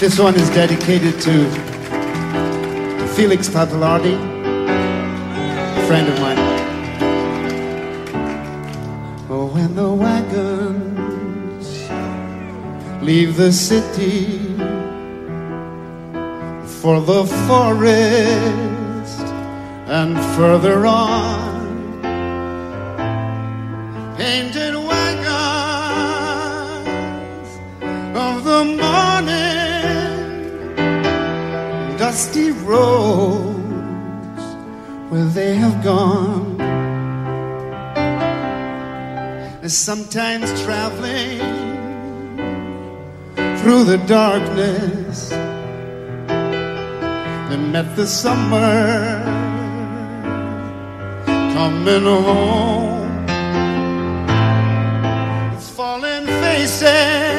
This one is dedicated to Felix Pappalardi, a friend of mine. Oh, when the wagons leave the city for the forest and further on, painted dusty roads where they have gone. And sometimes traveling through the darkness, they met the summer coming home. Fallen faces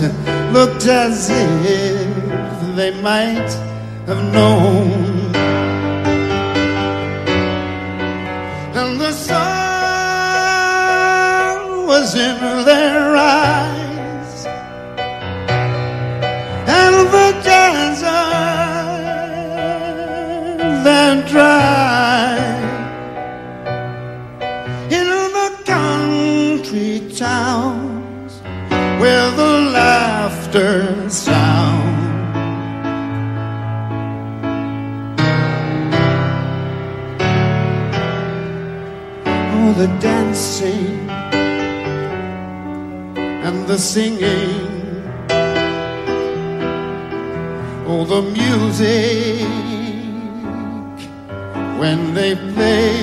wayside looked as if they might have known. And the sun was in their eyes, and the desert that dry in the country towns where the laughter sound. Oh, the dancing and the singing. Oh, the music when they play.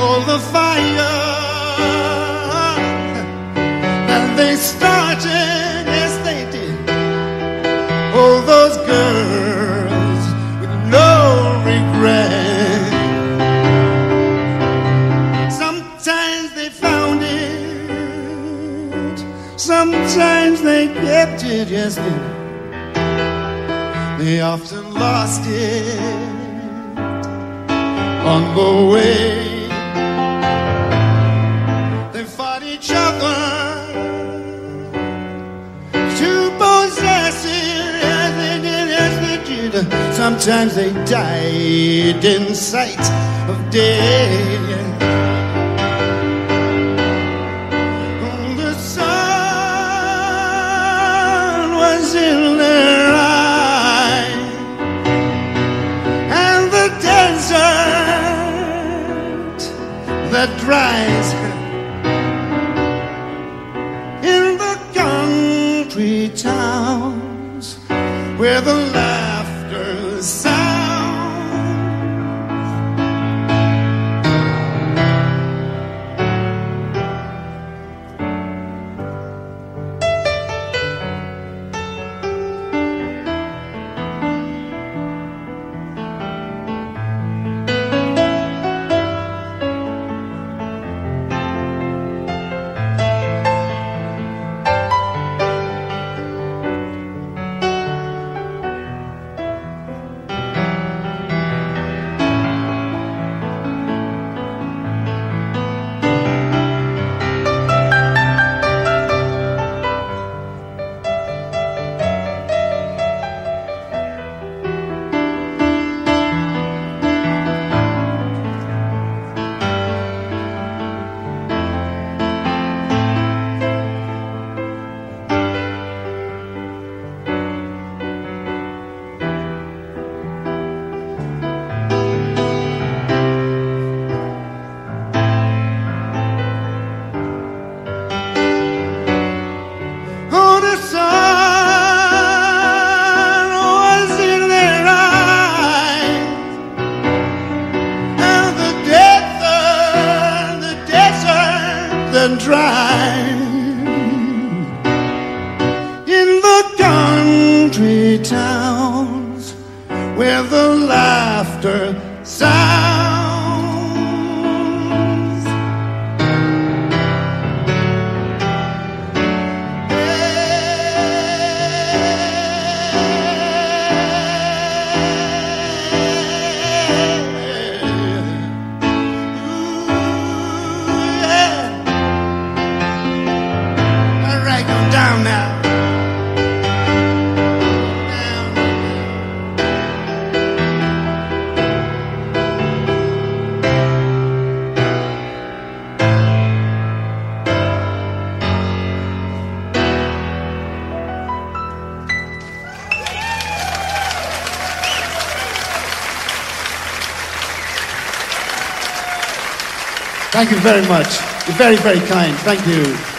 Oh, the fire started, yes, they did. Oh, those girls with no regret. Sometimes they found it, sometimes they kept it, yes, they, did. they often lost it on the way. Sometimes they died in sight of day. The sun was in their and the desert that dries in the country towns where the laughter sounds. Oh, dried in the country towns where the laughter sounds. Thank you very much. You're very, very kind. Thank you.